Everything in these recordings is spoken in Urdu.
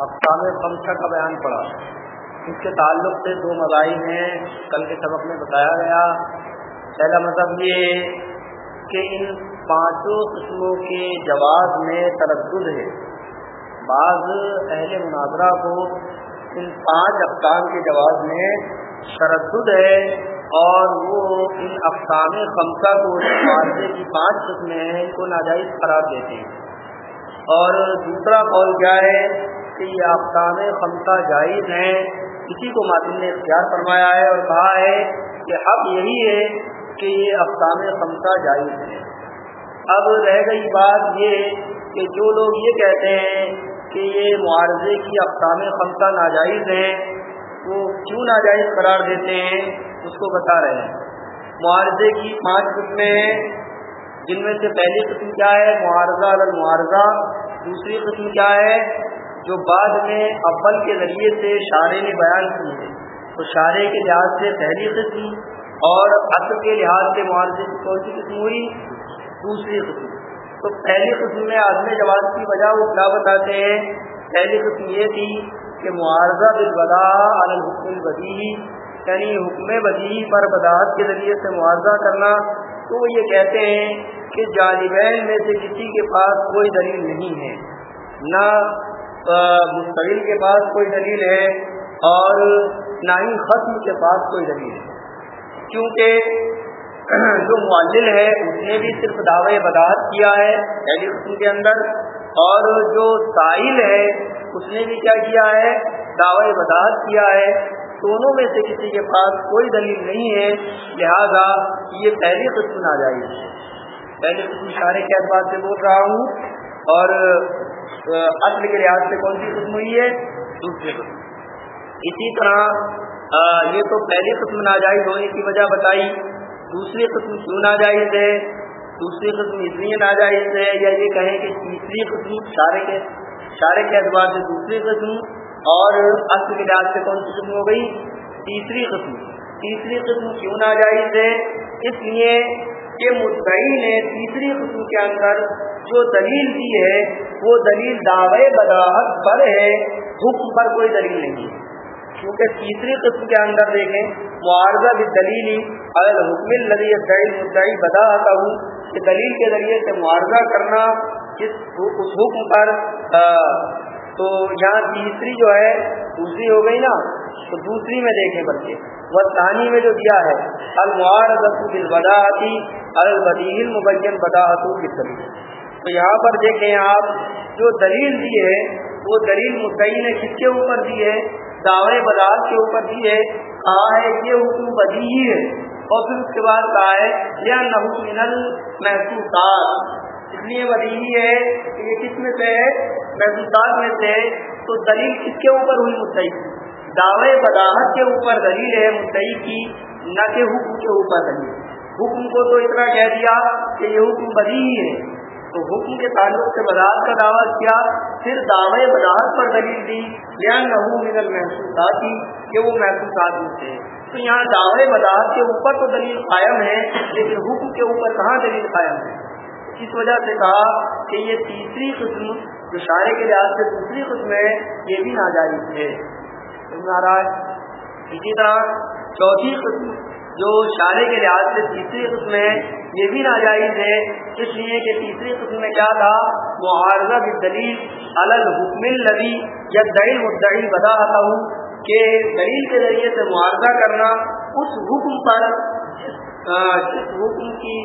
اقسام خمسہ کا بیان پڑا اس کے تعلق سے دو مذاہب ہیں، کل کے سبق میں بتایا گیا۔ پہلا مذہب یہ کہ ان پانچوں قسموں کے جواز میں تردد ہے۔ بعض اہل مناظرہ کو ان پانچ اقسام کے جواز میں تردد ہے اور وہ ان اقسام خمسہ کو معاوضے کی پانچ قسمیں ہیں، ان کو ناجائز قرار دیتے ہیں۔ اور دوسرا قول کیا ہے؟ کہ یہ اقسام خمسہ جائز ہیں۔ کسی کو ماتم نے اختیار فرمایا ہے اور کہا ہے کہ اب یہی ہے کہ یہ اقسام خمسہ جائز ہیں۔ اب رہ گئی بات یہ کہ جو لوگ یہ کہتے ہیں کہ یہ معارضے کی اقسام خمسہ ناجائز ہیں، وہ کیوں ناجائز قرار دیتے ہیں؟ اس کو بتا رہے ہیں۔ معارضے کی پانچ قسمیں ہیں۔ جن میں سے پہلی قسم کیا ہے؟ معارضہ المعارضہ۔ دوسری قسم کیا ہے؟ جو بعد میں اول کے ذریعے سے شارے نے بیان کی ہے، تو شارے کے لحاظ سے پہلی قسم اور عصر کے لحاظ سے معاوضے کی کون سی قسم ہوئی دوسری قسم۔ تو پہلی قسم میں آدمی جواز کی وجہ وہ کیا بتاتے ہیں؟ پہلی قسم یہ تھی کہ معارضہ بالبدا الحکم البدی یعنی حکم بدی پر بداعت کے ذریعے سے معاوضہ کرنا۔ تو وہ یہ کہتے ہیں کہ جانبین میں سے کسی کے پاس کوئی دلیل نہیں ہے، نہ مستقل کے پاس کوئی دلیل ہے اور نہ ہی ختم کے پاس کوئی دلیل ہے۔ کیونکہ جو معلل ہے، اس نے بھی صرف دعوی بداعت کیا ہے یعنی پہلی قسم کے اندر۔ اور جو ساحل ہے، اس نے بھی کیا کیا ہے؟ دعوی بداعت کیا ہے۔ دونوں میں سے کسی کے پاس کوئی دلیل نہیں ہے۔ لہذا یہ پہلی قسم نہ جائے پہلی قسم سارے کے اعتبار سے بول رہا ہوں۔ اور اصل کے لحاظ سے کون سی قسم ہوئی ہے؟ دوسری قسم۔ اسی طرح یہ تو پہلی قسم ناجائز ہونے کی وجہ بتائی دوسری قسم کیوں ناجائز ہے؟ دوسری قسم اس لیے ناجائز ہے یا یہ کہیں کہ تیسری قسم شارے کے شارے کے اعتبار سے دوسری قسم اور اصل کے لحاظ سے کون سی قسم ہو گئی؟ تیسری قسم۔ تیسری قسم کیوں ناجائز ہے؟ اس لیے کہ مدعی نے تیسری قسم کے اندر جو دلیل دی ہے، وہ دلیل دعوے بداحت پر ہے، حکم پر کوئی دلیل نہیں کیونکہ تیسری قسم کے اندر دیکھیں، معارضہ بھی دلیل اگر حکم الدی مدعی بداحت ہوں کہ دلیل کے ذریعے سے معارضہ کرنا اس حکم پر تو یہاں تیسری جو ہے، دوسری ہو گئی نا، تو دوسری میں دیکھیں بچے وہ ثانی میں جو دیا ہے المعارض البداحتی البدیل مبین بداحت کی تو یہاں پر دیکھیں آپ، جو دلیل دی ہے، وہ دلیل مدعی نے کس کے اوپر دی ہے؟ دعوے بداعت کے اوپر دی ہے، کہا ہے یہ حکم بدی ہی ہے۔ اور پھر اس کے بعد کہا ہے یہ نحکم محسوسات اس لیے بدی ہے کہ یہ کس میں سے ہے؟ محسوسات میں سے تو دلیل کس کے اوپر ہوئی مدعی؟ دعوے بداحت کے اوپر دلیل ہے مدعی کی، نہ کہ حکم کے اوپر دلیل۔ حکم کو تو اتنا کہہ دیا کہ یہ حکم بدی ہی ہے۔ تو حکم کے تعلق سے بداعت کا دعویٰ کیا، پھر دعوے بداعت پر دلیل دی یا نہ من المحسوسات، کہ وہ محسوسات میں سے تو یہاں دعوے بداعت کے اوپر تو دلیل قائم ہے، لیکن حکم کے اوپر کہاں دلیل قائم ہے؟ اس وجہ سے کہا کہ یہ تیسری قسم، جو شاعری کے لحاظ سے دوسری قسم ہے، یہ بھی ناجائز ہے۔ اسی طرح چوتھی قسم جو شاعری کے لحاظ سے تیسری قسم ہے، یہ بھی ناجائز ہے۔ اس لیے کہ تیسری قسم میں کیا تھا؟ معارضہ دلیل الحکم الدی یا دلیل مدعی بتا آتا ہوں کہ دلیل کے ذریعے سے معارضہ کرنا اس حکم پر جس حکم کی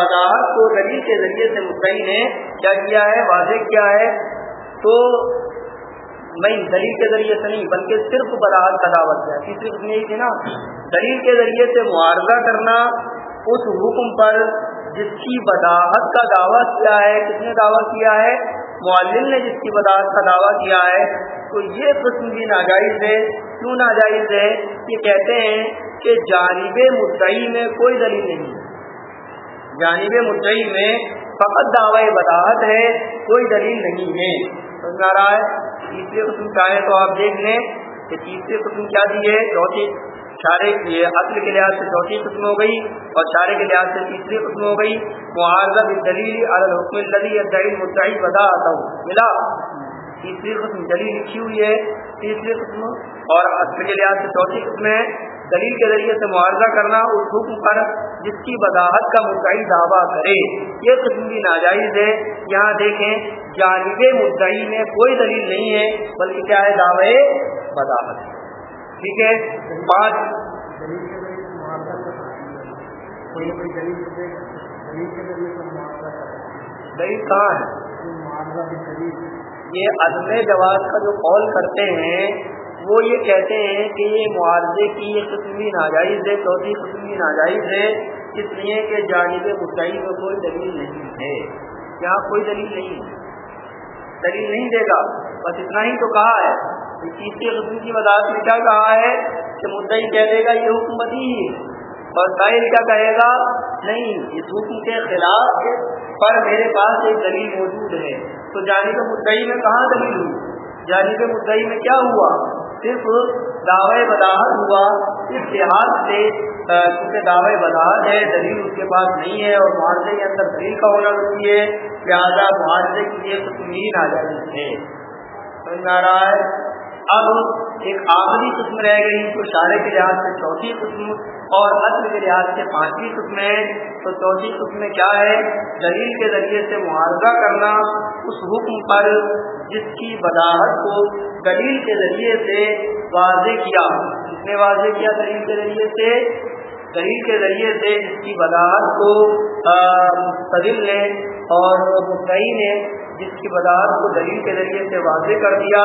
بداحت کو دلیل کے ذریعے سے مدعی نے کیا کیا ہے، واضح کیا ہے۔ تو نہیں، دلیل کے ذریعے سے نہیں، بلکہ صرف بداحت کا دعوت ہے۔ تیسری قسم یہی تھی نا، دلیل کے ذریعے سے معارضہ کرنا اس حکم پر جس کی بداحت کا دعویٰ کیا ہے، کس نے دعویٰ کیا ہے، معلم نے جس کی بداحت کا دعویٰ کیا ہے، تو یہ قسم بھی ناجائز ہے۔ کیوں ناجائز ہے؟ یہ کہتے ہیں کہ جانب مدعی میں کوئی دلیل نہیں۔ جانب مدعی میں فقط دعوی بداحت ہے، کوئی دلیل نہیں ہے۔ سمجھا رہا ہے۔ تیسری قسم چاہے تو آپ دیکھ لیں کہ تیسری قسم کیا دی ہے۔ چوتھی چارے اصل کے لحاظ سے چوتھی قسم ہو گئی اور چارے کے لحاظ سے تیسری قسم ہو گئی۔ معارضہ دلیل الحکم الدی دلیل مدعی بدا آتا ہوں ملا۔ تیسری قسم دلیل لکھی ہوئی ہے۔ تیسری قسم اور اصل کے لحاظ سے چوتھی قسم ہے۔ دلیل کے ذریعے سے معاوضہ کرنا اس حکم پر جس کی وضاحت کا مدعی دعویٰ کرے۔ یہ قسم بھی ناجائز ہے۔ یہاں دیکھیں جانب مدعی میں کوئی دلیل نہیں ہے بلکہ کیا ہے؟ دعوے وضاحت۔ ٹھیک ہے؟ پانچ دلیل کہاں ہے؟ یہ عدم جواز کا جو قول کرتے ہیں وہ یہ کہتے ہیں کہ یہ معاوضے کی یہ قسم بھی ناجائز ہے چوتھی قسم بھی ناجائز ہے، اس لیے کہ جانب مدعی میں کوئی دلیل نہیں ہے۔ یہاں کوئی دلیل نہیں ہے۔ دلیل نہیں دے گا۔ بس اتنا ہی تو کہا ہے۔ تیسری قسم کی وضاحت میں کیا کہا ہے؟ کہ مدعی کہہ دے گا یہ حکومت ہی اور سائل کیا کہے گا؟ نہیں، اس حکم کے خلاف پر میرے پاس ایک دلیل موجود ہے۔ تو جانب مدعی میں کہاں دلیل ہوئی؟ جانب مدعی میں کیا ہوا؟ صرف دعوی وضاحت ہوا، اس لحاظ سے کیونکہ دعوی وضاحت ہے، دلیل اس کے پاس نہیں ہے اور معاشرے کے اندر دلیل کا ہونا ضروری ہے، لہٰذا معاشرے کے لیے تکمین آ جاتی ہے۔ سمجھ آ رہا ہے؟ اب ایک آخری قسم رہ گئی تو شارے کے لحاظ سے چوتھی قسم اور عصر کے لحاظ سے پانچویں قسم ہے، تو چوتھی قسم میں کیا ہے؟ دلیل کے ذریعے سے معاوضہ کرنا اس حکم پر جس کی وضاحت کو دلیل کے ذریعے سے واضح کیا۔ جس نے واضح کیا دلیل کے ذریعے سے؟ دلیل کے ذریعے سے اس کی وضاحت کو مستدل نے اور مدعی نے جس کی وضاحت کو دلیل کے ذریعے سے واضح کر دیا۔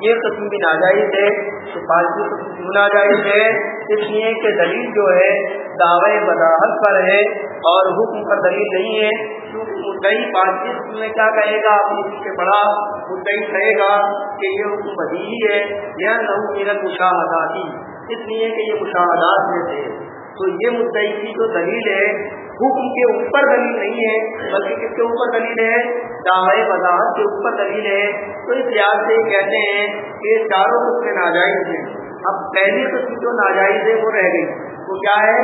یہ قسم بھی ناجائز ہے سفارشی قسم کیوں ناجائز ہے؟ اس لیے کہ دلیل جو ہے دعوے وضاحت پر ہے اور حکم پر دلیل نہیں ہے۔ کیونکہ مدعی پانچویں قسم میں کیا کہے گا؟ اپنی پیچھے بڑا مدعی کہے گا کہ یہ حکم بدیہی ہے یعنی یہ نہ میرا مشاہداتی اس لیے کہ یہ مشاہدات میں تھے۔ تو یہ مدعی کی جو دلیل ہے حکم کے اوپر دلیل نہیں ہے، بلکہ کس کے اوپر دلیل ہے؟ دعوے وضاحت کے اوپر دلیل ہے۔ تو اس لحاظ سے کہتے ہیں کہ چاروں قسمیں ناجائز ہیں۔ اب پہلی قسم جو ناجائز ہے وہ رہ گئی۔ وہ کیا ہے؟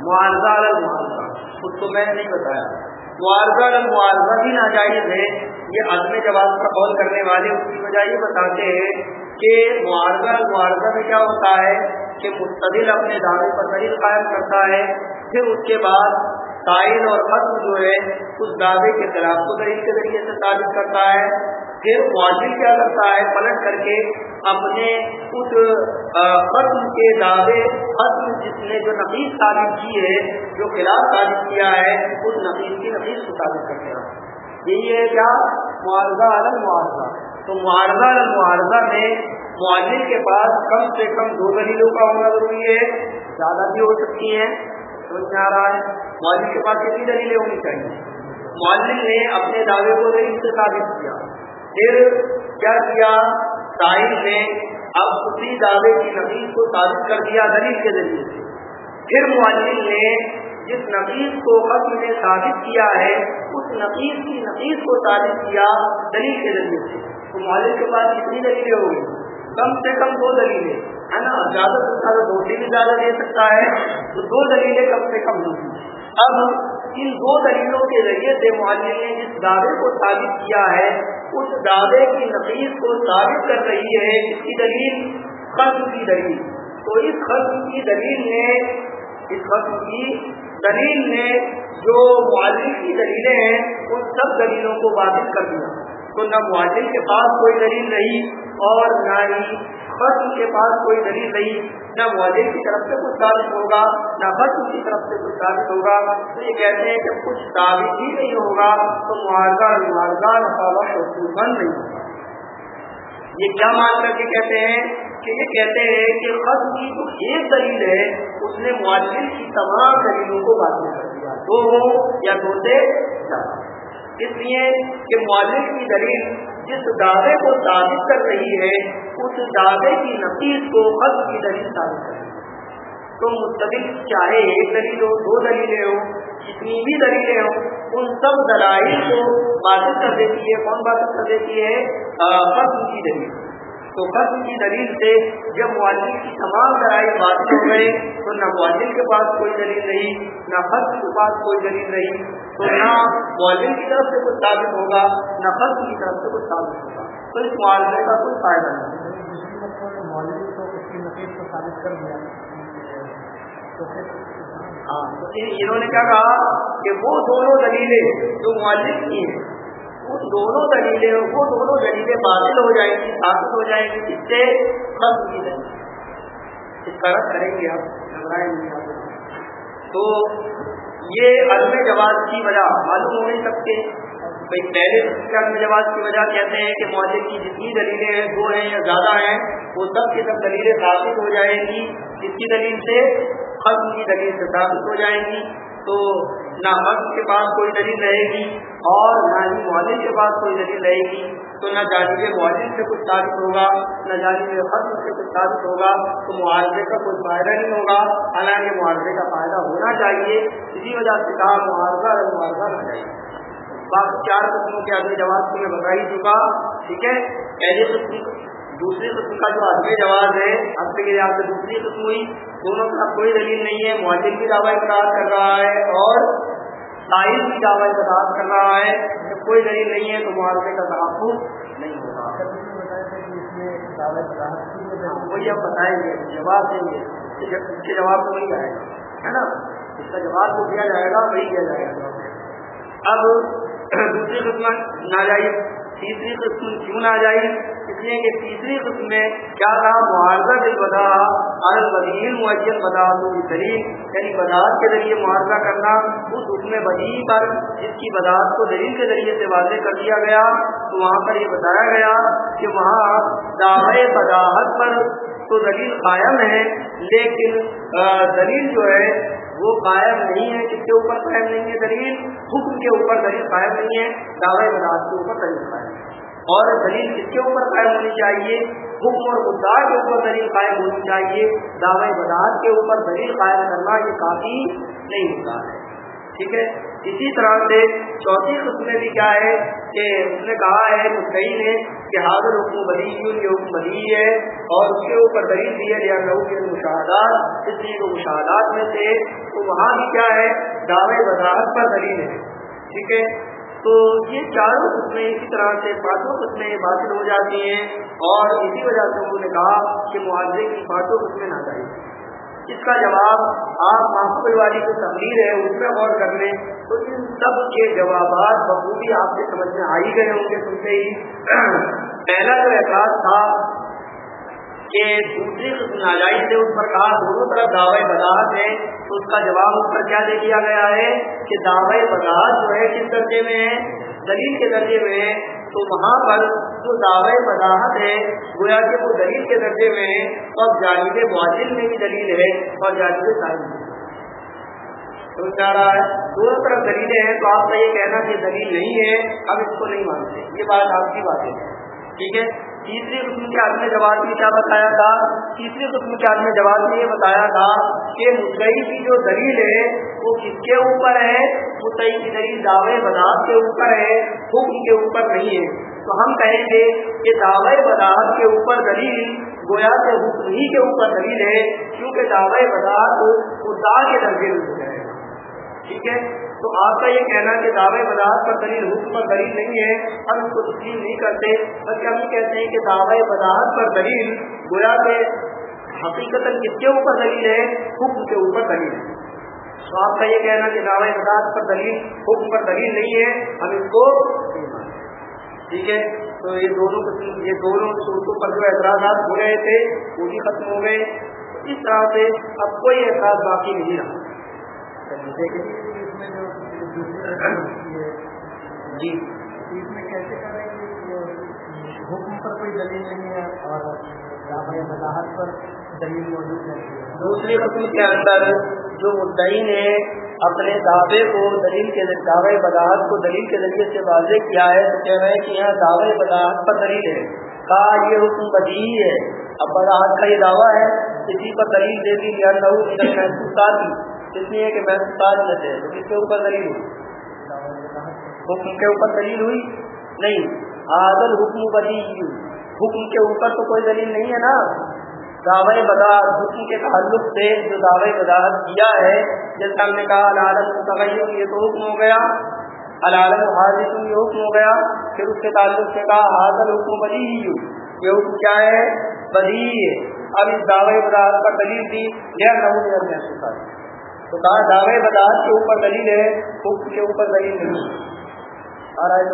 معاوضہ المعاوضہ خود تو میں نے نہیں بتایا۔ معاوضہ المعاوضہ بھی ناجائز ہے۔ یہ عدم جواب کا قول کرنے والے اس کی وجہ یہ بتاتے ہیں کہ معاوضہ المعاوضہ میں کیا ہوتا ہے کہ مستدل اپنے دعوے پر دلیل قائم کرتا ہے، پھر اس کے بعد سائن اور ختم جو ہے، اس دعوے کے خلاف کو دلیل کے ذریعے سے ثابت کرتا ہے۔ پھر واضح کیا کرتا ہے، پلٹ کر کے اپنے اس ختم کے دعوے ختم جس نے جو نفیس ثابت کی ہے، جو خلاف ثابت کیا ہے، اس نفیس کی نفیس کو ثابت کرتے ہیں یہی ہے کیا؟ معاوضہ الگ معاوضہ تو معاوضہ الگ معاوضہ میں معالج کے پاس کم سے کم دو دلیلوں کا ہونا ضروری ہے، زیادہ بھی ہو سکتی ہیں، سمجھ میں آ رہا ہے؟ معالج کے پاس کتنی دلیلیں ہونی چاہیے؟ معالج نے اپنے دعوے کو دلیل سے ثابت کیا۔ پھر کیا کیا؟ سائن نے اب اسی دعوے کی نفیس کو ثابت کر دیا دلیل کے ذریعے سے۔ پھر معالج نے جس نفیس کو حق نے ثابت کیا ہے، اس نفیس کی نفیس کو ثابت کیا دلیل کے ذریعے سے۔ تو معالج کے پاس کتنی دلیلیں ہوگی کم سے کم دو دلیلیں۔ ہے نا زیادہ سے زیادہ دو بھی زیادہ دے سکتا ہے، تو دو دلیلیں کم سے کم ہوگی اب ان دو دلیلوں کے ذریعے سے معلم نے جس دعوے کو ثابت کیا ہے، اس دعوے کی نفیس کو ثابت کر رہی ہے، اس کی دلیل ختم کی دلیل۔ تو اس ختم کی دلیل نے، اس ختم کی دلیل نے جو معلم کی دلیلیں ہیں، ان سب دلیلوں کو واضح کر دیا۔ تو نہ معلم کے پاس کوئی دلیل رہی اور نہ ہی ختم کے پاس کوئی دلیل نہیں، نہ معلم کی طرف سے کچھ ثابت ہوگا، نہ ختم کی طرف سے کچھ ثابت ہوگا۔ تو یہ کہتے ہیں کہ کچھ ثابت ہی نہیں ہوگا، تو معاوضہ معاوضہ نفاذہ بند نہیں۔ ہوگا یہ کیا مان کر کے کہتے ہیں؟ کہ یہ کہتے ہیں کہ خط کی جو ایک دلیل ہے، اس نے معلم کی تمام دلیلوں کو واضح کر دیا۔ دو ہو یا دو سے زیادہ۔ اس لیے کہ معلوم کی دلیل جس دعوے کو ثابت کر رہی ہے، اس دعوے کی نفیس کو حق کی دلیل ثابت کر رہی ہے۔ تو مستقل چاہے ایک دلیل ہو، دو دلیلیں ہوں، جتنی بھی دلیلیں ہوں، ان سب دلائل کو باتیں کر دیتی ہے۔ کون باتیں کر دیتی ہے؟ حق کی دلیل۔ تو قسم کی دلیل سے جب معلم کی تمام ذرائع باتیں ہو گئے تو نہ معلم کے پاس کوئی دلیل نہیں، نہ قسم کے پاس کوئی دلیل نہیں۔ تو نہ معلم کی طرف سے کچھ ثابت ہوگا، نہ قسم کی طرف سے کچھ ثابت ہوگا۔ تو اس معالجے کا کوئی فائدہ نہیں۔ ہاں انہوں نے کیا کہا کہ وہ دونوں دلیلیں جو معلم کی ہیں ان دونوں دلیلیں وہ دونوں دلیلیں باطل ہو جائیں گی، ثابت ہو جائیں گی جس سے ختم کی دلیل اس کا رد کریں گے آپ گھبرائیں نہیں آپ تو یہ عدم جواز کی وجہ، معلوم ہو نہیں سکتے بھائی، پہلے عدم جواز کی وجہ کہتے ہیں کہ معلم کی جتنی دلیلیں ہیں، دو ہیں یا زیادہ ہیں، وہ سب کی سب دلیلیں ثابت ہو جائیں گی۔ جس کی دلیل سے؟ ختم کی دلیل سے ثابت ہو جائیں گی۔ تو نہ مرد کے پاس کوئی دلیل رہے گی اور نہ ہی معلم کے پاس کوئی دلیل رہے گی۔ تو نہ جانب معلم سے کچھ ثابت ہوگا، نہ جانب ختم سے کچھ ثابت ہوگا، تو معالجے کا کوئی فائدہ نہیں ہوگا۔ حالانکہ معالجے کا فائدہ ہونا چاہیے، اسی وجہ سے کہا معالجہ اور معالجہ نہ چاہیے باقی چار قسموں کے آدمی جواب کو میں بتا ہی چکا، ٹھیک ہے؟ پہلے قسم دوسری قسم کا جو آدمی جواز ہے اب سے آپ سے دوسری قسم ہوئی دونوں کا کوئی دلیل نہیں ہے معلم بھی دعوی اقرار کر رہا ہے اور سائز بھی دعوی اقرار کر رہا ہے جب کوئی دلیل نہیں ہے تو معاوضے کا تحفظ نہیں ہوگا وہی آپ بتائیں گے جواب دیں گے اس کے جواب تو وہی آئے گا ہے نا؟ اس کا جواب تو دیا جائے گا وہی دیا جائے گا۔ اب دوسری قسم ناجائز تیسری قسم کیوں ناجائز اس لیے کہ تیسری قسم میں کیا تھا؟ معاوضہ دل بدا عرض بدیل معین بدا دلیل یعنی بداعت کے ذریعے معاوضہ کرنا، اس حکم بدی پر، جس کی بداعت کو دلیل کے ذریعے سے واضح کر دیا گیا، تو وہاں پر یہ بتایا گیا کہ وہاں دعوے بداحت پر تو دلیل قائم ہے، لیکن دلیل جو ہے وہ قائم نہیں ہے کس کے اوپر قائم نہیں ہے دلیل؟ حکم کے اوپر دلیل قائم نہیں ہے دعوے بداعت کے اوپر دلیل قائم ہے اور دلیل کس کے اوپر قائم ہونی چاہیے؟ حکم اور مدعا کے اوپر دلیل قائم ہونی چاہیے۔ دعوے بداعت کے اوپر دلیل قائم کرنا یہ کافی نہیں ہوتا ہے۔ ٹھیک ہے؟ اسی طرح سے چوتھی قسم میں بھی کیا ہے کہ اس نے کہا ہے مدعی نے کہ حاضر حکم بلی یہ حکم بلی ہے اور اس کے اوپر دلیل دی ہے لیا لہو کے مشاہدات، اس لیے وہ مشاہدات میں سے تو وہاں بھی کیا ہے؟ دعوے وضاحت پر دلیل ہے۔ ٹھیک ہے؟ تو یہ چاروں قسمیں اسی طرح سے پانچوں قسمیں باطل ہو جاتی ہیں اور اسی وجہ سے انہوں نے کہا کہ معاوضے کی پانچوں قسمیں نہ جائیں۔ اس کا جواب آپ محفوظ والی جو تقریر ہے اس میں غور کر لیں، تو ان سب کے جوابات بخوبی آپ کے سمجھ میں آ ہی گئے ہوں گے سنتے ہی۔ پہلا جو احساس تھا کہ دوسری قسم ناجائز سے اس پر کہا، دونوں طرف دعوی وضاحت ہے، تو اس کا جواب اس پر کیا دے دیا گیا ہے کہ دعوی وضاحت جو ہے کس درجے میں ہے؟ دلیل کے درجے میں ہے تو وہاں پر جو دعوی وضاحت ہے، گویا کہ وہ دلیل کے درجے میں ہے اور جانب معادل میں بھی دلیل ہے اور جانب تعلیم تو چاہ رہا ہے دونوں طرف دلیلیں ہیں، تو آپ کا یہ کہنا کہ دلیل نہیں ہے، اب اس کو نہیں مانتے۔ یہ بات آپ کی بات ہے۔ ٹھیک ہے؟ تیسری قسم کے آدمی جواب میں کیا بتایا تھا؟ تیسری قسم کے آدمی جواب میں یہ بتایا تھا کہ مدعی کی جو دلیل ہے، وہ کس کے اوپر ہے؟ مدعی کی دلیل دعوے بداعت کے اوپر ہے، حکم کے اوپر نہیں ہے۔ تو ہم کہیں گے کہ دعوے بداعت کے اوپر دلیل گویا کے حکم ہی کے اوپر دلیل ہے، کیونکہ دعوے بداعت مدعا کے درجے میں ہو جائے گا ٹھیک ہے؟ تو آپ کا یہ کہنا کہ دعوے بداعت پر دلیل، حکم پر دلیل نہیں ہے، ہم اس کو تسلیم نہیں کرتے، بلکہ ہم یہ کہتے ہیں کہ دعوے بداعت پر دلیل، گویا کہ حقیقت کس کے اوپر دلیل ہے؟ حکم کے اوپر دلیل۔ ہے تو آپ کا یہ کہنا کہ دعوے بداعت پر دلیل، حکم پر دلیل نہیں ہے، ہم اس کو ٹھیک ہے؟ تو یہ دونوں یہ دونوں صورتوں پر جو اعتراضات ہو رہے تھے، وہ بھی ختم ہو گئے۔ اس طرح سے اب کوئی اعتراض باقی نہیں رہا۔ جی اس میں کیسے کر کریں کہ حکم پر کوئی دلیل نہیں ہے اور وضاحت پر دلیل موجود نہیں ہے۔ دوسری قسم کے اندر جو مدعی نے اپنے دعوے کو دلیل کے دعوے وضاحت کو دلیل کے ذریعے سے واضح کیا ہے، تو کہہ رہے ہیں کہ یہاں دعوے وضاحت پر دلیل ہے۔ کہا، یہ حکم بدی ہے۔ اب وضاحت کا یہ دعویٰ ہے کسی پر دلیل دے دی یا لہو اس لیے کہ محسوسات میں تھے تو کس کے اوپر دلیل ہوئی؟ حکم کے اوپر دلیل ہوئی؟ نہیں عادل حکم بدی حکم کے اوپر تو کوئی دلیل نہیں ہے نا۔ دعوی بداحت حکم کے تعلق سے جو دعوی بداحت کیا ہے جیسا ہم نے کہا، العالم تغیر یہ تو حکم ہو گیا۔ العالم حاضر یہ حکم ہو گیا۔ پھر اس کے تعلق سے کہا حاضر حکم بدی ہی یہ حکم کیا ہے؟ بدی ہے۔ اب اس دعوی بداحت پر دلیل دی یا نو محسوس تو کہا دعوی بداحت کے اوپر دلیل ہے حکم کے اوپر دلیل نہیں آ رہا ہے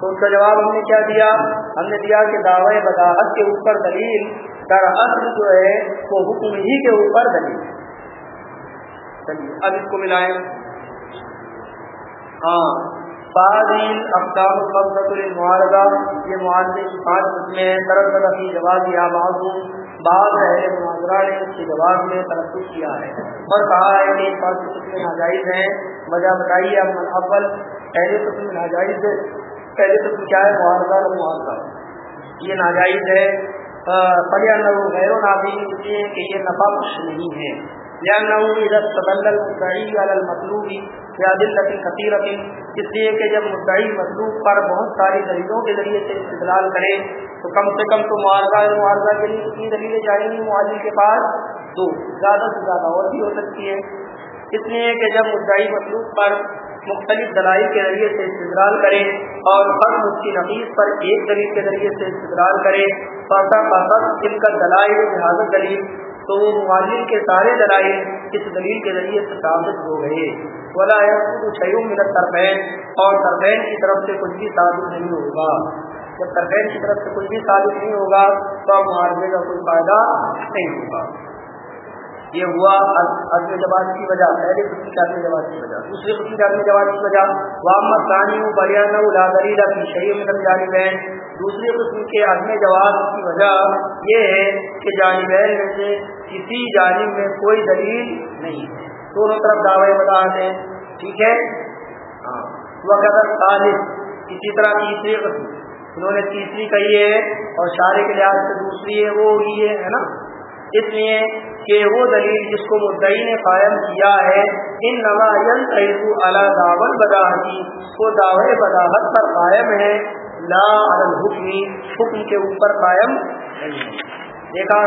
تو اس کا جواب ہم نے کیا دیا؟ ہم نے دیا کہ دعوی بداحت کے اوپر دلیل، در اصل جو ہے، وہ حکم ہی کے اوپر دلیل چلیے، اب اس کو ملائیں۔ ہاں فاضل اقدام الفظت المعارضہ یہ معالجے کی پانچ قسمیں ہیں۔ طرف طرف کی جواب یا معذوم بعض اہل مناظرہ نے اس کے جواب میں ترقی کیا ہے۔ اور کہا ہے کہ ان پانچ قسمیں ناجائز ہے۔ وجہ بتائیے اب منحبل پہلے قسم ناجائز پہلے تو کیا ہے؟ معاوضہ اور معاوضہ۔ یہ ناجائز ہے۔ غیر و نابی اس لیے کہ یہ نفع کچھ نہیں ہے۔ مطلوبی یا دل لطی خطیر اس لیے کہ جب مدعی مطلوب پر بہت ساری دلیلوں کے ذریعے سے استدلال کرے، تو کم سے کم تو معارضہ معارضہ کے لیے کتنی دلیلیں جائیں گی معاذی کے پاس دو، زیادہ سے زیادہ اور بھی ہو سکتی ہے اس لیے کہ جب مدعی مطلوب پر مختلف دلائل کے ذریعے سے استدلال کرے اور ہر اس کی نفیس پر ایک دلیل کے ذریعے سے استدلال کرے فاسا فاسا جن کا دلائل جہاز دلیل تو وہ معلم کے سارے دلائل اس دلیل کے ذریعے سے ثابت ہو گئے۔ ولا شیوم ملت ترفین اور ترفین کی طرف سے کچھ بھی ثابت نہیں ہوگا۔ جب ترفین کی طرف سے کچھ بھی ثابت نہیں ہوگا تو معاوضے کا کوئی فائدہ نہیں ہوگا۔ یہ ہوا عدم جواز کی وجہ، پہلے قسم کے عدم جواز کی وجہ، دوسرے قسم کے عدم جواز کی وجہ۔ وامد ثانی بریان دلیل اپنی شہید میں جانب ہے دوسرے قسم کے عدم جواز کی وجہ یہ ہے کہ جانبین میں سے کسی جانب میں کوئی دلیل نہیں ہے۔ دونوں طرف دعوے وضاحت ہیں۔ ٹھیک ہے؟ ہاں۔ وقت خالص۔ اسی طرح تیسری قسم۔ انہوں نے تیسری کہی ہے اور شارے کے لحاظ سے دوسری ہے، وہ ہوئی ہے نا؟ اس لیے کہ وہ دلیل جس کو مدعی نے قائم کیا ہے ان اللہ دعوت بداحتی وہ دعوے بداحت پر قائم ہے۔ لا الحکمی حکم کے اوپر قائم دیکھا،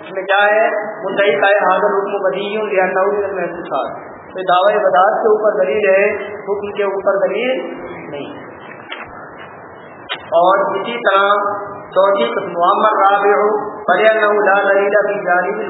اس میں کیا ہے؟ مدعی کا حاضر حکم بدیوں یا محسوسات تو دعوے بداحت کے اوپر دلیل ہے، حکم کے اوپر دلیل نہیں۔ اور اسی طرح چوتھی قسم معمر رابع لا جانب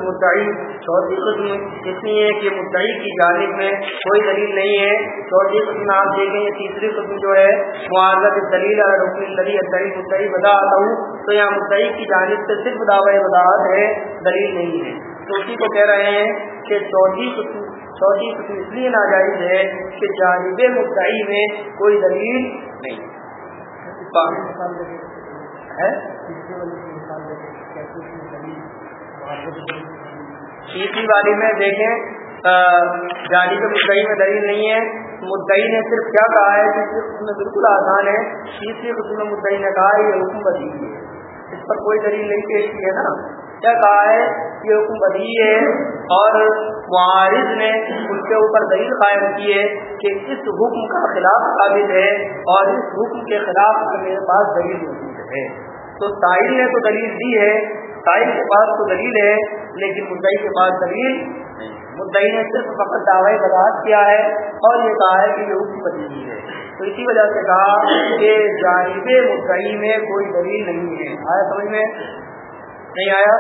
چوتھی قسم اس لیے کہ مدعی کی جانب میں کوئی دلیل نہیں ہے۔ چوتھی قسم آپ دیکھیں گے تیسری قسم جو ہے معذت دلیل رکن دلیل دلیل مدعی بدا ہوں تو یہاں مدعی کی جانب سے صرف دعوی وضاحت ہے، دلیل نہیں ہے۔ تو اسی کو کہہ رہے ہیں کہ چوتھی قسم چوتھی قسم اس لیے ناجائز ہے کہ جانب مدعی میں کوئی دلیل نہیں۔ ہے تیسری والی میں دیکھیں جانی کے مدعی میں دلیل نہیں ہے۔ مدعی نے صرف کیا کہا ہے؟ تیسری قسم میں بالکل آسان ہے۔ تیسری قسم میں مدعی نے کہا یہ حکم بدیل ہے۔ اس پر کوئی دلیل نہیں پیش کی ہے نا۔ کیا کہا ہے یہ حکم بدی ہے اور معارض نے ان کے اوپر دلیل قائم کی ہے کہ اس حکم کا خلاف قابل ہے اور اس حکم کے خلاف میرے پاس دلیل موجود ہے۔ تو ساحل نے تو دلیل دی ہے، ساحل کے پاس تو دلیل ہے، لیکن مدعی کے پاس دلیل مدعی نے صرف فقط دعوی برداشت کیا ہے اور یہ کہا ہے کہ یہ حکم بدلی ہے۔ تو اسی وجہ سے کہا کہ جانب مدعی میں کوئی دلیل نہیں ہے۔ آیا سمجھ میں؟ نہیں آیا؟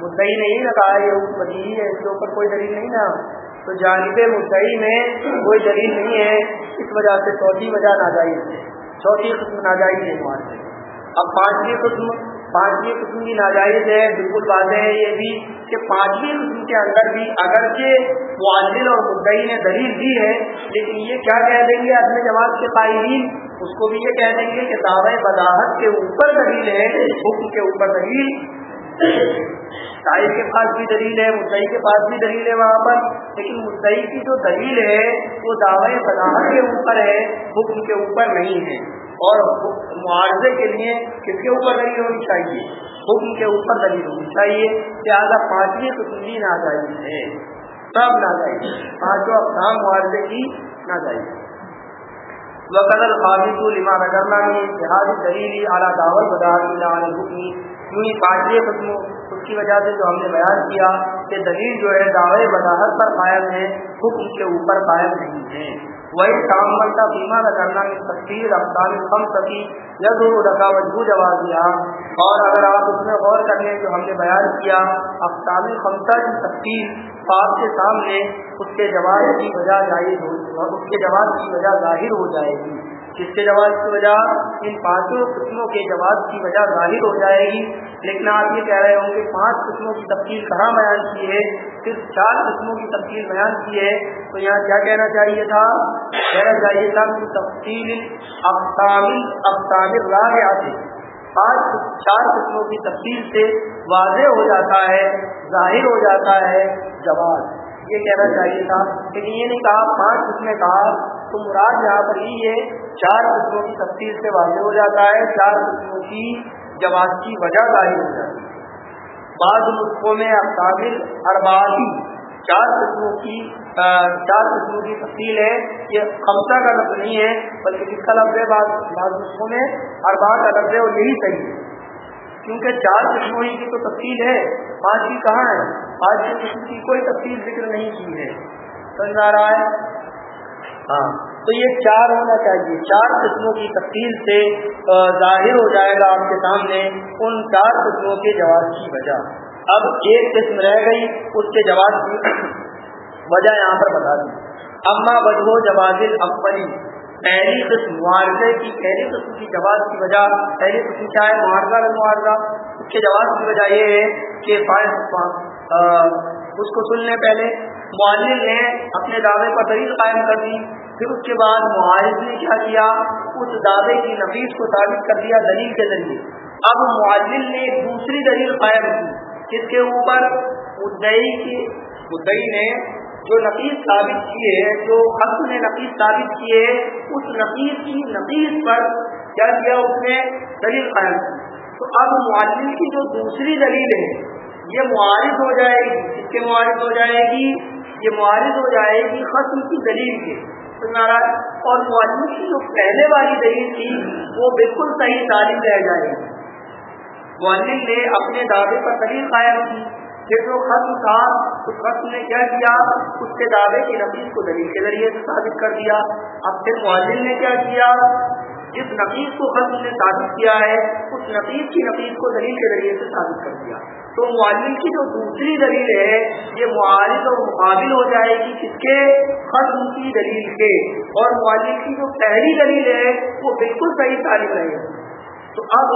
مدعی نے یہ نہ کہا یہ حکم ہے، اس کے اوپر کوئی دلیل نہیں نا۔ تو جانب مدعی میں کوئی دلیل نہیں ہے، اس وجہ سے چوتھی وجہ ناجائز ہے۔ چوتھی قسم ناجائز ہے وہاں سے اب پانچویں قسم پانچویں قسم کی ناجائز ہے، بالکل واضح ہے یہ بھی کہ پانچویں قسم کے اندر بھی اگرچہ معذل اور مدعی نے دلیل دی ہے، لیکن یہ کیا کہہ دیں گے عدم جماعت کے قائلین؟ اس کو بھی یہ کہہ دیں گے کہ دعوی بداحت کے اوپر دلیل ہے، حکم کے اوپر دلیل۔ شاعر کے پاس بھی دلیل ہے، مدعی کے پاس بھی دلیل ہے وہاں پر، لیکن مدعی کی جو دلیل ہے، وہ دعوی بداحت کے اوپر ہے، حکم کے اوپر نہیں ہے۔ اور معاوضے کے لیے کس کے اوپر دلیل ہونی چاہیے؟ حکم کے اوپر دلیل ہونی چاہیے۔ لہٰذا پانچویں قسم کی ناجائز ہے۔ سب ناجائز پانچوں اقسام معاوضے کی ناجائز وقدر خابط لما نگرنا میں اتحادی دلیلی اعلیٰ دعوت بدار حکمی یوں ہی پانچویں قسم اس کی وجہ سے جو ہم نے بیان کیا کہ دلیل جو ہے، دعوے وضاحت پر قائم ہے، حکم کے اوپر قائم نہیں ہے۔ وہی کام کا بیمہ نہ کرنا تفصیل افطال کم سکی یا دو رکھا وجہ جواب دیا اور اگر آپ اس میں غور کر لیں جو ہم نے بیان کیا افطال خمسہ کی تفصیل آپ کے سامنے، اس کے جواب کی وجہ ظاہر ہو اس کے جواب کی وجہ ظاہر ہو جائے گی۔ جس کے جواز کی وجہ ان پانچوں قسموں کے جواز کی وجہ ظاہر ہو جائے گی۔ لیکن آپ یہ کہہ رہے ہوں گے پانچ قسموں کی تفصیل کہاں بیان کی ہے؟ صرف چار قسموں کی تفصیل بیان کی ہے۔ تو یہاں کیا کہنا چاہیے تھا؟ کہنا چاہیے تھا کہ تفصیل افطامل راہ آتے پانچ چار قسموں کی تفصیل سے واضح ہو جاتا ہے، ظاہر ہو جاتا ہے جواز۔ یہ کہنا چاہیے تھا۔ لیکن یہ نہیں کہا، پانچ قسمیں کہا۔ تو مراد یہاں پر یہ ہے، چار قسموں کی تفصیل سے واضح ہو جاتا ہے، چار قسموں کی جواز کی وجہ ظاہر ہو جاتی ہے۔ بعض نسخوں میں اقابل ارباسی چار قسموں کی چار قسموں کی تفصیل ہے۔ یہ خمسہ کا لفظ نہیں ہے، بلکہ جس کا لفظ ہے، بعض بعض نسخوں میں اربا کا لفظ ہے اور یہی صحیح ہے۔ کیونکہ چار قسموں کی تو تفصیل ہے۔ پانچ کی کہاں ہے؟ پانچ کی قسم کی کوئی تفصیل ذکر نہیں کی ہے۔ سمجھ آ رہا ہے۔ ہاں تو یہ چار ہونا چاہیے۔ چار قسموں کی تفصیل سے ظاہر ہو جائے گا آپ کے سامنے ان چار قسموں کے جواب کی وجہ۔ اب ایک قسم رہ گئی، اس کے جواب کی وجہ یہاں پر بتا دیں اما بدو جواز اکبری پہلی قسم، معارضے کی، پہلی قسم کی جواب کی وجہ۔ پہلی قسم کیا ہے؟ معارضہ معارضہ۔ اس کے جواب کی وجہ یہ ہے کہ اس کو سننے پہلے۔ معلم نے اپنے دعوے پر دلیل قائم کر دی۔ پھر اس کے بعد معاہد نے کیا کیا؟ اس دعوے کی نفیس کو ثابت کر دیا دلیل کے ذریعے۔ اب معلم نے دوسری دلیل قائم کی، جس کے اوپر مدئی کی مدئی نے جو نفیس ثابت کیے جو حق نے نفیس ثابت کیے اس نفیس کی نفیس پر کیا کیا اس نے دلیل قائم کی۔ تو اب معلم کی جو دوسری دلیل ہے، یہ معارض ہو جائے گی۔ اس کے معارض ہو جائے گی؟ یہ معارض ہو جائے گی ختم کی دلیل کے۔ اور معلوم کی جو پہلے والی دلیل تھی، وہ بالکل صحیح تعلیم رہ جائے گی۔ معلم نے اپنے دعوے پر دلیل قائم کی پھر جو ختم تھا، اس ختم نے کیا کیا؟ اس کے دعوے کی نفیس کو دلیل کے ذریعے سے ثابت کر دیا۔ اب پھر معلم نے کیا کیا؟ جس نفیس کو ختم نے ثابت کیا ہے، اس نفیس کی نفیس کو دلیل کے ذریعے سے ثابت کر دیا۔ تو معلم کی جو دوسری دلیل ہے، یہ معالج اور مقابل ہو جائے گی کس کے؟ ختم کی دلیل کے۔ اور معلم کی جو پہلی دلیل ہے، وہ بالکل صحیح تعلیم رہے گی تو اب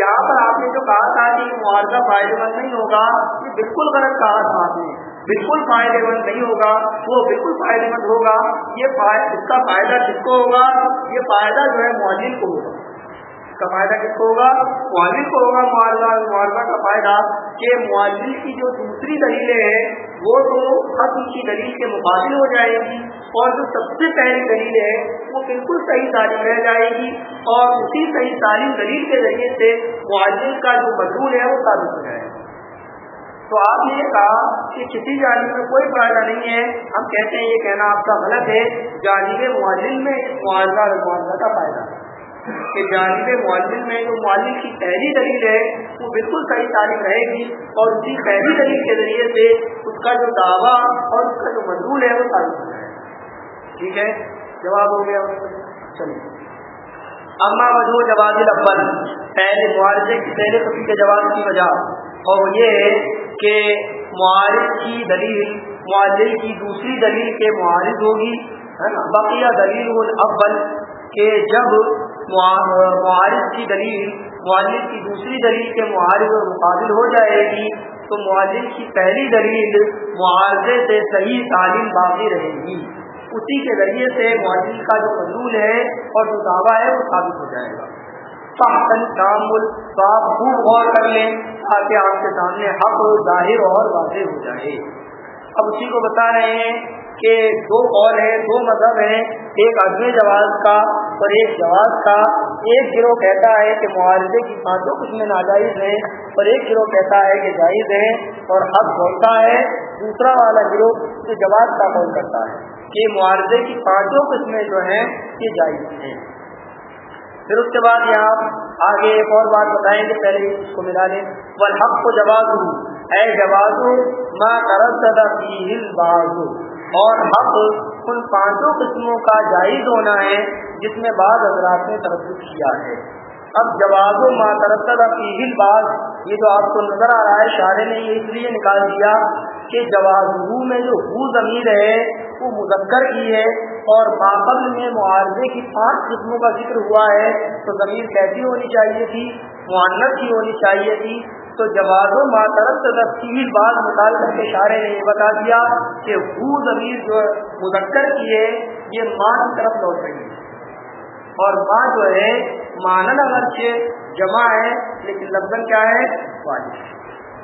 یہاں پر آپ نے جو کہا تھا کہ معاوضہ فائدے مند نہیں ہوگا، یہ بالکل غلط کہا تھا آپ نے۔ بالکل فائدے مند نہیں ہوگا، وہ بالکل فائدے مند ہوگا۔ یہ اس کا فائدہ کس کو ہوگا؟ یہ فائدہ جو ہے معلم کو ہوگا۔ کا فائدہ کس کو ہوگا؟ معالج کو ہوگا معاللہ معاللہ کا فائدہ کہ معالج کی جو دوسری دلیلیں ہیں، وہ تو ختم کی دلیل کے مقابل ہو جائے گی اور جو سب سے پہلی دلیل ہے، وہ بالکل صحیح تعلیم رہ جائے گی اور اسی صحیح تعلیم دلیل کے ذریعے سے معالج کا جو مضمون ہے، وہ ثابت ہو جائے گا تو آپ نے یہ کہا کہ کسی جانب میں کوئی فائدہ نہیں ہے۔ ہم کہتے ہیں یہ کہنا آپ کا غلط ہے۔ جانب معالج میں اس معاوضہ معاوضہ کا فائدہ ہے۔ کہ جانب معلم میں جو معلم کی پہلی دلیل ہے، وہ بالکل صحیح تعلیم رہے گی اور اسی پہلی دلیل کے ذریعے سے اس کا جو دعویٰ اور اس کا جو مضمون ہے، وہ تعلیم ہو جائے گا ٹھیک ہے؟ جواب ہو گیا۔ چلیے اما وجہ جواب الاول۔ پہلے معارضے کی پہلے قسم کے جواب کی وجہ۔ اور یہ ہے کہ معارض کی دلیل معالل کی دوسری دلیل کے معارض ہوگی، ہے نا؟ بقیہ دلیل الاول۔ کہ جب معارض کی دلیل معالج کی دوسری دلیل کے معارض اور مقابل ہو جائے گی، تو معالج کی پہلی دلیل معارضے سے صحیح تعلیم باقی رہے گی۔ اسی کے ذریعے سے معالج کا جو مضمول ہے اور جو دعویٰ ہے وہ ثابت ہو جائے گا۔ تعمل، تو آپ خوب غور کر لیں تاکہ آپ کے سامنے حق ظاہر اور واضح ہو جائے۔ اب اسی کو بتا رہے ہیں کہ دو قول ہیں، دو مذہب ہیں، ایک عدم جواز کا اور ایک جواز کا۔ ایک گروہ کہتا ہے کہ معاوضے کی پانچوں قسم ناجائز ہیں اور ایک گروہ کہتا ہے کہ جائز ہے اور حق بولتا ہے۔ دوسرا والا گروہ جو جواز کا قول کرتا ہے کہ معارضے کی پانچوں قسمیں جو ہیں، یہ جائز ہیں۔ پھر اس کے بعد یہاں آگے ایک اور بات بتائیں گے پہلے اس کو ملا لیں۔ حق کو جواز اے جواز ماں بازو اور حق ان پانچوں قسموں کا جائز ہونا ہے جس میں بعض حضرات نے ترقی کیا ہے۔ اب جواز و ماترتد فیل بعض یہ جو آپ کو نظر آ رہا ہے شاعر نے یہ اس لیے نکال دیا کہ جواز میں جو ہو ضمیر ہے وہ مذکر کی ہے اور باقبل میں معارضے کی پانچ قسموں کا ذکر ہوا ہے، تو ضمیر کیسی ہونی چاہیے تھی؟ معانت کی ہونی چاہیے تھی۔ تو جواز و ماترت تفصیل بعض نکال کر کے اشارے نے یہ بتا دیا کہ ہو ضمیر جو مذکر کی ہے، یہ ماں کی طرف لوٹ رہی ہے۔ اور ماں جو ہے، مانن اگرچہ جمع ہے، لیکن لفظ کیا ہے؟ واجب۔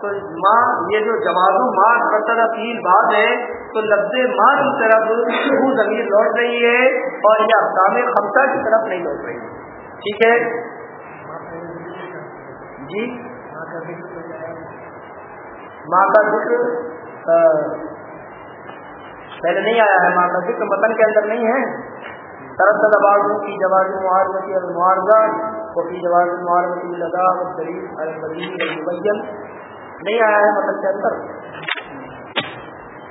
تو ماں، یہ جو جماعت ماں مرتبہ تین بات ہے تو لفظ ماں کی طرف وہ زمین لوٹ رہی ہے اور یہ اقدام خمسہ کی طرف نہیں لوٹ رہی۔ ٹھیک ہے؟ جی؟ ماں کا ذکر پہلے نہیں آیا ہے ماں کا ذکر، متن کے اندر نہیں ہے۔ ترتد بعضوں کی جواز معارضتی المعارضہ اور کی جواز معارضتی لگا دلیل البدیل المبین نہیں آیا ہے مطلب کے اندر۔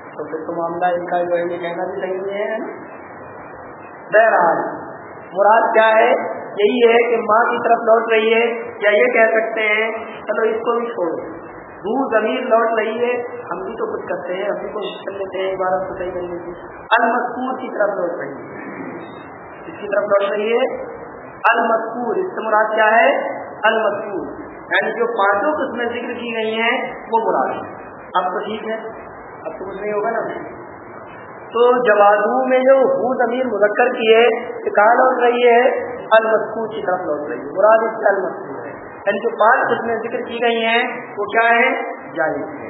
تو پھر تو معاملہ ان کا جو ہے یہ کہنا بھی صحیح نہیں ہے۔ بہرحال، مراد کیا ہے؟ یہی ہے کہ ماں کی طرف لوٹ رہی ہے۔ یا یہ کہہ سکتے ہیں؟ چلو اس کو بھی چھوڑو۔ دور زمین لوٹ رہی ہے۔ ہم بھی تو کچھ کرتے ہیں، ہم بھی کوشش کر لیتے ہیں عبارت کو صحیح کرنے کی۔ المسکور کی طرف لوٹ رہی ہے۔ اس کی طرف لوٹ رہی ہے؟ المذکور۔ اس سے مراد کیا ہے؟ المذکور۔ یعنی جو پانچوں قسمیں ذکر کی گئی ہیں، وہ مراد ہے اب تو ٹھیک ہے۔ اب تو کچھ نہیں ہوگا نا۔ تو جوازو میں جو ہو زمین مذکر کی ہے کہاں لوٹ رہی ہے، المذکور کی طرف لوٹ رہی ہے۔ مراد اس سے المذکور ہے۔ یعنی جو پانچ قسمیں ذکر کی گئی ہیں، وہ کیا ہے جائز ہے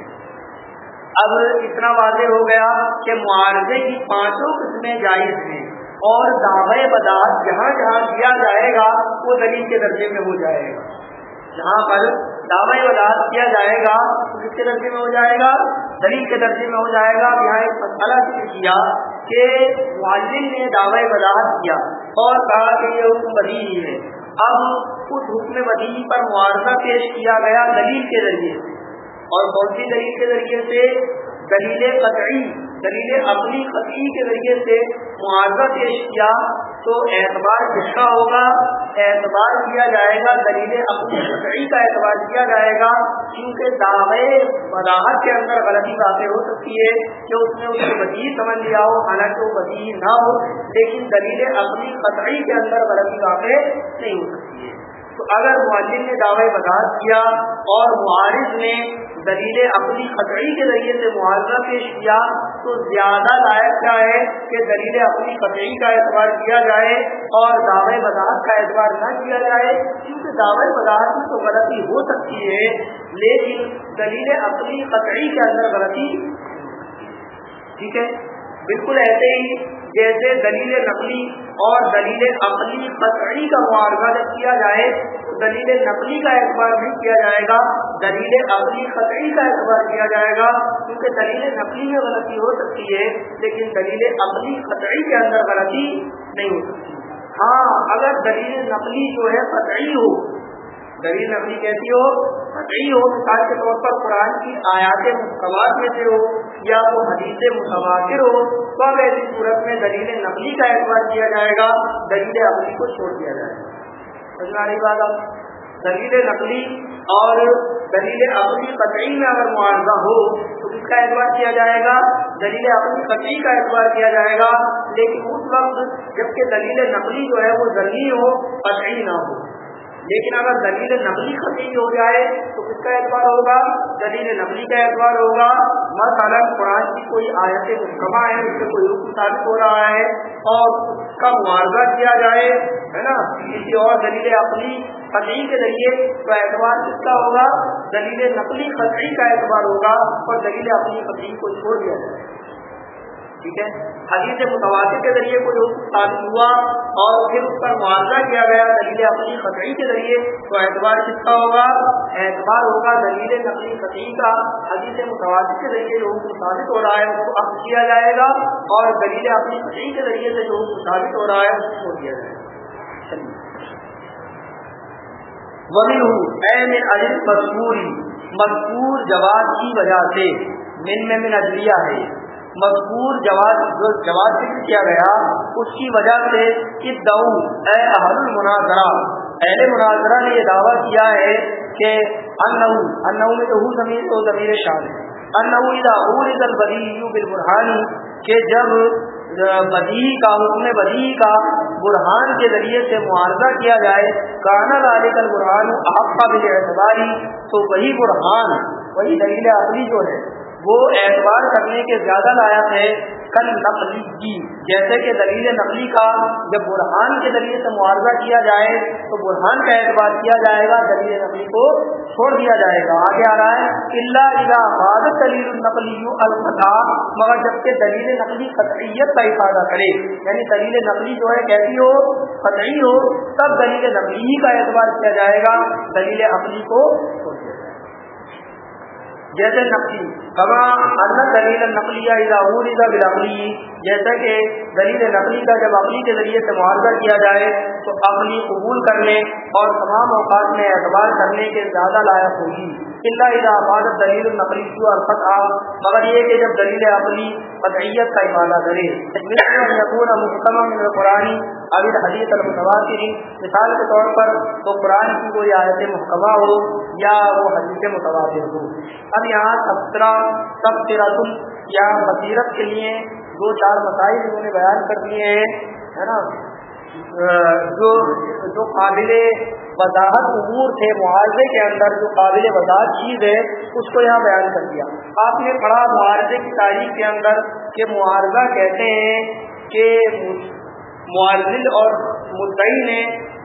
اب اتنا واضح ہو گیا کہ معارضے کی پانچوں قسمیں جائز ہیں۔ اور دعوے بداعت جہاں جہاں کیا جائے گا، وہ دلیل کے درجے میں ہو جائے گا۔ جہاں پر دعوے بداعت کیا جائے گا کس کے درجے میں ہو جائے گا، دلیل کے درجے میں ہو جائے گا یہاں ایک مسئلہ ذکر کیا کہ والدین نے دعوے بداعت کیا اور کہا کہ یہ حکم بدی ہی ہے۔ اب اس حکم بدی پر معاوضہ پیش کیا گیا دلیل کے ذریعے۔ سے اور کون سی دلیل کے ذریعے سے؟ دلیل قطعی۔ دلیل اپنی قطعی کے ذریعے سے معاوضہ پیش کیا تو اعتبار کس کا ہوگا؟ اعتبار کیا جائے گا دلیل اپنی قطعی کا اعتبار کیا جائے گا، کیونکہ دعوے وضاحت کے اندر غلطی باتیں ہو سکتی ہے کہ اس میں اس کو وزیر سمجھ لیا ہو، حالانکہ وہ وزیر نہ ہو، لیکن دلیل اپنی قطعی کے اندر غلطی باتیں نہیں ہو سکتی ہے۔ تو اگر معلم نے دعوے وضاحت کیا اور معارض نے دلیل اپنی قطعی کے ذریعے سے معاوضہ پیش کیا تو زیادہ لائق کیا ہے کہ دلیل اپنی قطعی کا اعتبار کیا جائے اور دعوے وضاحت کا اعتبار نہ کیا جائے، کیونکہ دعوے وضاحت میں تو غلطی ہو سکتی ہے، لیکن دلیل اپنی قطعی کے اندر غلطی، ٹھیک ہے؟ بالکل ایسے ہی جیسے دلیل نقلی اور دلیل عقلی قطعی کا معاوضہ جب کیا جائے تو دلیل نقلی کا اعتبار نہیں کیا جائے گا، دلیل عقلی قطعی کا اعتبار کیا جائے گا، کیونکہ دلیل نقلی میں غلطی ہو سکتی ہے، لیکن دلیل عقلی قطعی کے اندر غلطی نہیں ہو سکتی۔ ہاں اگر دلیل نقلی جو ہے قطعی ہو دلیل نقلی کیسی ہو؟ قطعی ہو، مثال کے طور پر قرآن کی آیات مسکوات میں سے ہو یا وہ حدیث متواتر ہو، تو اب ایسی صورت میں دلیل نقلی کا اعتبار کیا جائے گا، دلیل عقلی کو چھوڑ دیا جائے گا۔ سمجھنا رہی بات دلیل نقلی اور دلیل عقلی قطعی میں اگر معاوضہ ہو، تو کس کا اعتبار کیا جائے گا؟ دلیل عقلی قطعی کا اعتبار کیا جائے گا، لیکن اس وقت جبکہ دلیل نقلی جو ہے وہ ذریع ہو، قطعی نہ ہو۔ لیکن اگر دلیل نقلی ختم ہو جائے تو کس کا اعتبار ہوگا؟ دلیل نقلی کا اعتبار ہوگا۔ مثلا قرآن کی کوئی آیت محکمہ ہے، اس سے کوئی رخ ثابت ہو رہا ہے اور اس کا معاوضہ کیا جائے، ہے نا؟ کسی اور دلیل اپنی قطعی کے ذریعے تو اعتبار کس کا ہوگا؟ دلیل نقلی قطعی کا اعتبار ہوگا اور دلیل اپنی قطعی کو چھوڑ دیا جائے۔ ٹھیک ہے؟ حدیث متوازی کے ذریعے کو ثابت ہوا اور پھر اس پر معاوضہ کیا گیا دلیل اپنی خطری کے ذریعے، تو اعتبار کس کا ہوگا؟ اعتبار ہوگا دلیل نقلی خطری کا۔ حدیث متوازی کے ذریعے جو ثابت ہو رہا ہے اس کو اب کیا جائے گا اور دلیل اپنی خطری کے ذریعے سے جو ثابت ہو رہا ہے اس کو دیا جائے گا۔ وہی ہوں مذکوری مذکور جواب کی وجہ سے، من میں من ادلیہ ہے۔ مذکور جواب جو جواب ذکر کیا گیا، اس کی وجہ سے اس دعو اے اہل المناظرہ، اہل مناظرہ نے یہ دعویٰ کیا ہے کہ انہو انہو میں تو ہوں ضمیر تو ضمیر شان ہے۔ انہو اذا اورد البدی بالبرہانی کہ جب بدی کا، حکم بدی کا برہان کے ذریعے سے معاوضہ کیا جائے کانا ذالک البرہان آپ کا بھی اعتباری تو وہی برہان، وہی دلیل اصلی جو ہے۔ وہ اعتبار کرنے کے زیادہ لائق ہے کل نقلی کی جیسے کہ دلیل نقلی کا جب برہان کے ذریعے سے معاوضہ کیا جائے، تو برہان کا اعتبار کیا جائے گا، دلیل نقلی کو چھوڑ دیا جائے گا۔ آگے آ رہا ہے اللہ الا دلیل النقلی الفتح، مگر جبکہ دلیل نقلی قطعیت کا افادہ کرے یعنی دلیل نقلی جو ہے کیسی ہو؟ قطعی ہو، تب دلیل نقلی کا اعتبار کیا جائے گا، دلیل عقلی کو چھوڑ دیا جیسے نقلی، کما ان دلیل نقلیہ بلاقلی جیسا کہ دلیل نقلی کا جب عقلی کے ذریعے سے معاوضہ کیا جائے، تو عقلی قبول کرنے اور تمام اوقات میں اعتبار کرنے کے زیادہ لائق ہوگی۔ اللہ اذا عبادت دلیل النقلی کی اور فتح مگر یہ کہ جب دلیل عقلی قطعیت کا افادہ کرے یقون محکمہ قرآن ابھی حدیث المتواتری مثال کے طور پر تو قرآن کی کوئی آیت محکمہ ہو یا وہ حدیث متواتر ہو۔ اب یہاں تبصرہ، تبصرۃ یا بصیرت کے لیے دو چار مسائل انہوں نے بیان کر دیے ہیں، ہے نا؟ جو جو قابل وضاحت امور تھے، معاوضے کے اندر جو قابل وضاحت چیز ہے، اس کو یہاں بیان کر دیا۔ آپ نے پڑھا معاوضے کی تاریخ کے اندر کہ معاوضہ کہتے ہیں کہ معاوضل اور مدعی نے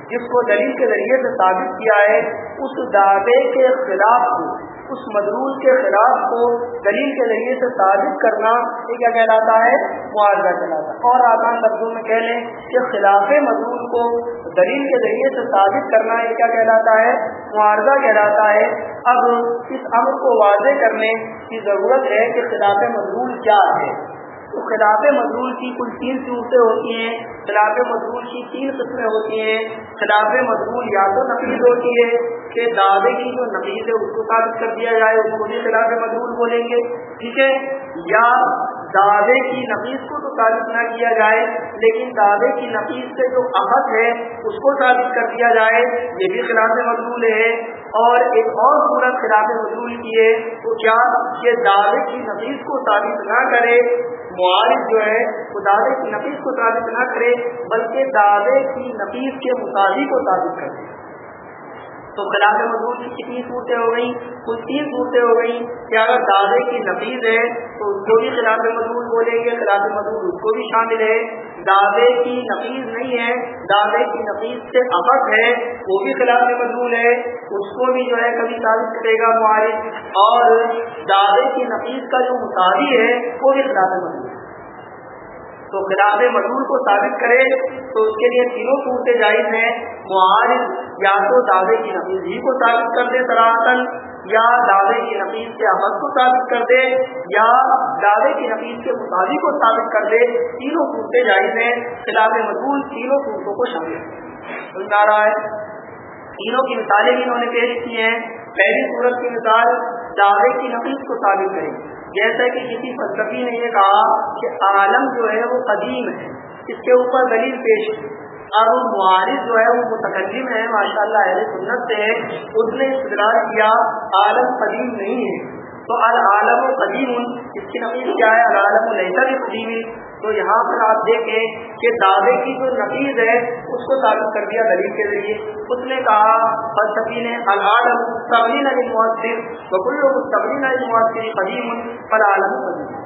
جس کو دلیل کے ذریعے سے ثابت کیا ہے، اس دعوے کے خلاف کو اس مضرول کے خلاف کو دلیل کے ذریعے سے ثابت کرنا یہ کیا کہلاتا ہے؟ معاوضہ کہلاتا ہے۔ اور آسان لفظوں میں کہہ لیں کہ خلاف مضرول کو دلیل کے ذریعے سے ثابت کرنا یہ کیا کہلاتا ہے؟ معاوضہ کہلاتا ہے۔ اب اس امر کو واضح کرنے کی ضرورت ہے کہ خلاف مضرول کیا ہے۔ خلاف مضرول کی کل تین صورتیں ہوتی ہیں، خلاف مضرول کی تین قسمیں ہوتی ہیں۔ خلاف مضرول یا تو نفیز ہوتی ہے کہ دعوے کی جو نفیز ہے اس کو ثابت کر دیا جائے، اس کو بھی خلاف مضرول بولیں گے، ٹھیک ہے؟ یا دعوے کی نفیس کو تو ثابت نہ کیا جائے، لیکن دعوے کی نفیس سے جو احد ہے، اس کو ثابت کر دیا جائے، یہ بھی خلاف مضمول ہے۔ اور ایک اور صورت خلاف مضمول کی ہے، تو کیا کہ دعوے کی نفیس کو ثابت نہ کرے؟ معارف جو ہے، وہ دعوے کی نفیس کو ثابت نہ کرے، بلکہ دعوے کی نفیس کے مطابق کو ثابت کرے تو خلاف مضبوط کی کتنی صورتیں ہو گئیں؟ کچھ تین صورتیں ہو گئیں کہ اگر دادے کی نفیز ہے تو اس کو بھی خلاف مضبوط بولیں گے، خلاف مضبوط اس کو بھی شامل ہے۔ دادے کی نفیز نہیں ہے دادے کی نفیز سے ابک ہے، وہ بھی خلاف مضبوط ہے۔ اس کو بھی جو ہے کبھی ثابت کرے گا معارف اور دادے کی نفیز کا جو مطابق ہے، وہ بھی خلاف مضبوط ہے۔ تو خلاف مضمون کو ثابت کرے تو اس کے لیے تینوں صورتیں جائز ہیں۔ معارف یا تو دعوے کی نفیز ہی کو ثابت کر دے سراہتن یا دعوے کی نفیز کے عمل کو ثابت کر دے، یا دعوے کی نفیز کے مطابق کو ثابت کر دے۔ تینوں صورتیں جائز ہیں۔ خلاف مضمون تینوں صورتوں کو شامل رہا ہے تینوں کی مثالیں بھی انہوں نے پیش کی ہیں۔ پہلی صورت کی مثال دعوے کی نفیز کو ثابت کرے۔ جیسا کہ کسی فلسفی نے یہ کہا کہ عالم جو ہے وہ قدیم ہے، اس کے اوپر دلیل پیش اور وہ معارض جو ہے وہ متقدم ہے ماشاء اللہ اہل سنت سے اس نے استدار کیا، عالم قدیم نہیں ہے۔ تو العالم و قدیم، اس کی نفیس کیا ہے؟ العالم الحصہ بھی قدیم تو یہاں پر آپ دیکھیں کہ دعوے کی جو نفیز ہے، اس کو ثابت کر دیا دلیل کے ذریعے۔ اس نے کہا فلسفی نے العالم مستقبل علی مؤثر بکل مستقبل علی مؤثر قدیم، فالعالم قدیم.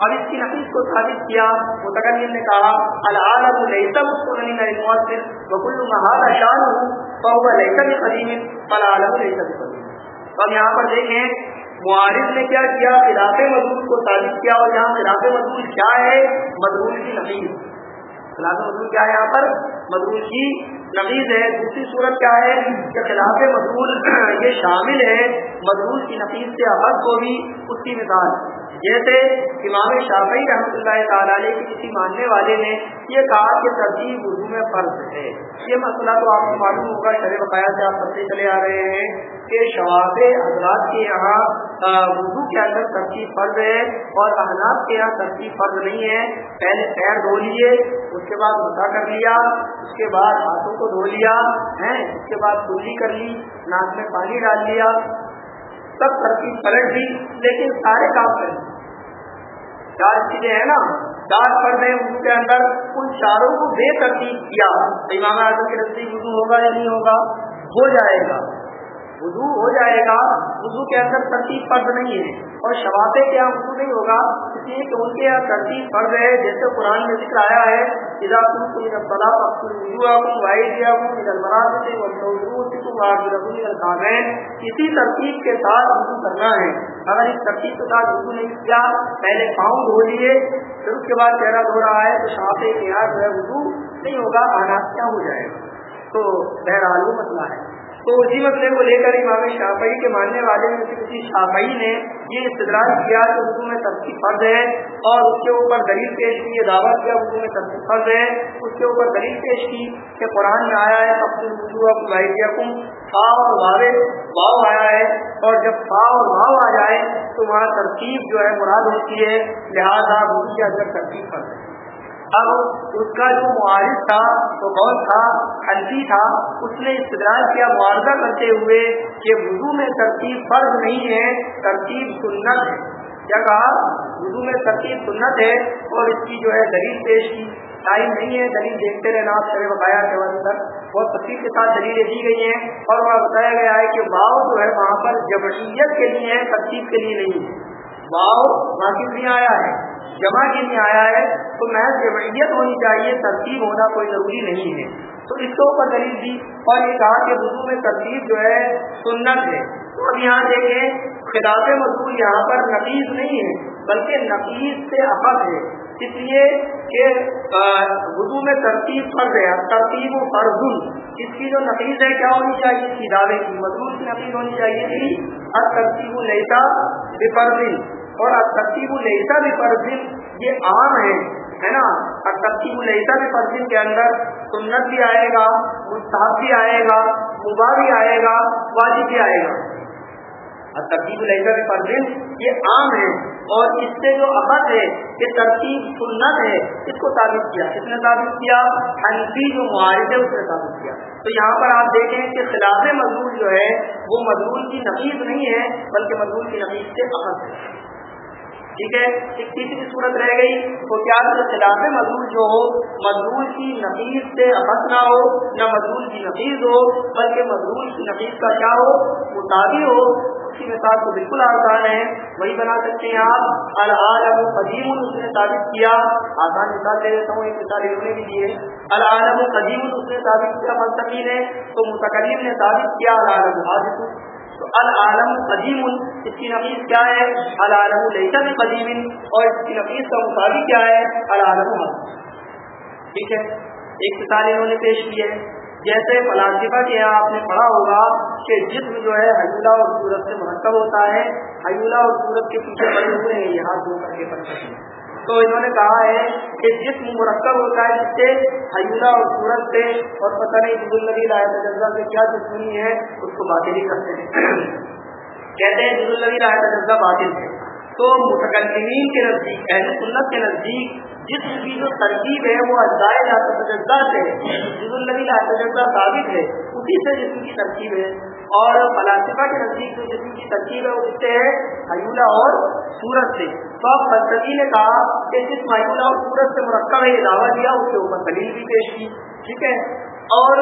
اب اس کی نفیس کو ثابت کیا متقدم نے کہا، العالم ليس مستقبل علی مؤثر بکل محال شان ہوں فهو ليس بقدیم، فالعالم ليس بقدیم. یہاں پر دیکھیں معارف نے کیا کیا؟ خلاف مضبوط کو ثابت کیا اور یہاں خلاف مضبوط کیا ہے؟ مضبوط کی نفیس خلاف مضبوط کیا ہے یہاں پر؟ مضبوط کی نفیز ہے۔ دوسری صورت کیا ہے؟ کہ خلاف مضبوط یہ شامل ہے۔ مضبوط کی نفیس سے عبد کو بھی اس کی مثال۔ جیسے امام شافعی رحمۃ اللہ تعالی علیہ کے کسی ماننے والے نے یہ کہا کہ ترتیب اردو میں فرض ہے۔ یہ مسئلہ تو آپ کو معلوم ہوگا شرح بقایا سے آپ پڑھتے چلے آ رہے ہیں کہ شواب حضرات کے یہاں اردو کے اندر ترتیب فرض ہے اور احناب کے یہاں ترتیب فرض نہیں ہے۔ پہلے پیر دھو لیے، اس کے بعد مسا کر لیا، اس کے بعد ہاتھوں کو دھو لیا ہے اس کے بعد کلی کر لی، ناک میں پانی ڈال لیا، سب ترتیب پلٹ دی، لیکن سارے کام کریں چار چیزیں ہیں نا۔ چار پردے ان کے اندر ان چاروں کو بے ترتیب کیا۔ امام اعظم کے نزدیک وضو ہوگا یا نہیں ہوگا؟ ہو جائے گا۔ وضو ہو جائے گا۔ وضو کے اندر ترتیب فرض نہیں ہے۔ اور شباتے کے یہاں وضو نہیں ہوگا؟ اس لیے کہ ان کے یہاں ترتیب فرض ہے۔ جیسے قرآن میں ذکر آیا ہے اسی ترتیب کے ساتھ وضو کرنا ہے۔ اگر اس ترتیب کے ساتھ وضو نہیں کیا، پہلے پاؤں دھو لیے، پھر اس کے بعد چہرہ دھو رہا ہے، تو شافے کے یہاں جو ہے وضو نہیں ہوگا آناز کیا ہو جائے گا؟ تو بہرحال وہ مسئلہ ہے۔ تو اسی مسئلے کو لے کر امام شافعی کے ماننے والے میں سے کسی شافعی نے یہ استدراج کیا کہ اردو میں تفصیل فرض ہے اور اس کے اوپر دلیل پیش کی، یہ دعویٰ کیا اردو میں تفصیل فرض ہے، اس کے اوپر دلیل پیش کی کہ قرآن میں آیا ہے تب فا اور واو واؤ آیا ہے اور جب فا اور واؤ آ جائے تو وہاں ترتیب جو ہے مراد ہوتی ہے، لہٰذا اردو کے اندر ترتیب فرض ہے۔ اب اس کا جو معارف تھا وہ بہت تھا حنفی تھا، اس نے استدراج کیا معاوضہ کرتے ہوئے کہ وضو میں ترتیب فرض نہیں ہے، ترتیب سنت ہے۔ کیا کہا؟ وضو میں ترتیب سنت ہے اور اس کی جو ہے دلیل پیش کی۔ ٹائم نہیں ہے، دلیل دیکھتے رہنا، آپ سر بتایا کے اندر بہت تفصیل کے ساتھ دلیلیں دی گئی ہیں اور وہاں بتایا گیا ہے کہ واؤ جو ہے وہاں پر جبریت کے لیے ہے، ترتیب کے لیے نہیں ہے۔ واؤ وہاں کے لیے آیا ہے۔ جمع کے لیے آیا ہے، تو محض جمعیت ہونی چاہیے، ترتیب ہونا کوئی ضروری نہیں ہے۔ تو اس کے اوپر دلیل دی اور یہ کہا کہ اردو میں ترتیب جو ہے سنت ہے۔ تو اب یہاں دیکھیں خلاف مزدور یہاں پر نفیس نہیں ہے، بلکہ نفیس سے احد ہے۔ اس لیے کہ اردو میں ترتیب فرض ہے ترتیب و فرض۔ اس کی جو نفیس ہے، کیا ہونی چاہیے؟ تھی کی۔ مزدور کی نفیس ہونی چاہیے تھی ہر ترتیب و لیتا بے اور ترتیب الحصہ بھی فرضن یہ عام ہے ہے نا؟ اور ترتیب الحصہ بھی فرضن کے اندر سنت بھی آئے گا، مستحب بھی آئے گا مباح بھی آئے گا، واجب بھی آئے گا۔ اور ترتیب الحصہ بھی فرضن یہ عام ہے اور اس سے جو عقد ہے کہ ترتیب سنت ہے، اس کو ثابت کیا۔ کس نے ثابت کیا؟ حنفی جو معاہد ہے اس نے ثابت کیا۔ تو یہاں پر آپ دیکھیں کہ خلاف مضمون جو ہے، وہ مضمون کی نفیس نہیں ہے، بلکہ مضمون کی نفیس سے عقد ہے۔ ٹھیک ہے؟ ایک تیسری صورت رہ گئی۔ تو کیا خلاف مزدور جو ہو، مزدور کی نفیس سے احد نہ ہو، نہ مزدور کی نفیس ہو، بلکہ مزدور کی نفیس کا کیا ہو؟ مطابق ہو۔ اس کی مثال تو بالکل آسان ہے۔ وہی بنا سکتے ہیں آپ۔ العالم قدیم اس نے ثابت کیا۔ آسان مثال دے دیتا ہوں، ایک مثال انہوں نے بھی دیے العالم قدیم اس نے ثابت کیا۔ مستقین ہے۔ تو متقریم نے ثابت کیا۔ العالم حاضر تو العالم قدیم اس کی نفیس کیا ہے؟ العالم لیسا بھی قدیم اور اس کی نفیس کا مطابق کیا ہے؟ العالم ٹھیک ہے؟ ایک مثال انہوں نے پیش کی ہے۔ جیسے فلاسفہ کے یہاں آپ نے پڑھا ہوگا کہ جسم جو ہے حیولہ اور سورت سے مرکب ہوتا ہے۔ حیولہ اور سورت کے پیچھے بڑے ہوئے ہیں، یہاں دو کر کے پڑھ سکتے ہیں تو انہوں نے کہا ہے کہ جسم مرکب ہوتا ہے جس سے حیولہ اور سورت سے اور پتہ نہیں عبد النبی لائے تجزہ سے کیا دشمنی ہے، اس کو باطل ہی کرتے ہیں۔ کہتے ہیں عبد النبی لائے تجزہ باطل ہے۔ تو متقدمین کے نزدیک، اہل سنت کے نزدیک جسم کی جو ترکیب ہے، وہ اجزائے تجزہ سے عبد النبی لائے تجزہ ثابت ہے، اسی سے جسم کی ترکیب ہے۔ اور فلاسفہ کے نزدیک جو جسم کی ترکیب ہے، وہ کس سے ہے حیولہ اور سورج سے۔ تو اب فلسفی نے کہا کہ جس حیولہ اور سورج سے مرکب ہے، یہ دعویٰ دیا، اس کے اوپر دلیل بھی پیش کی۔ ٹھیک ہے؟ اور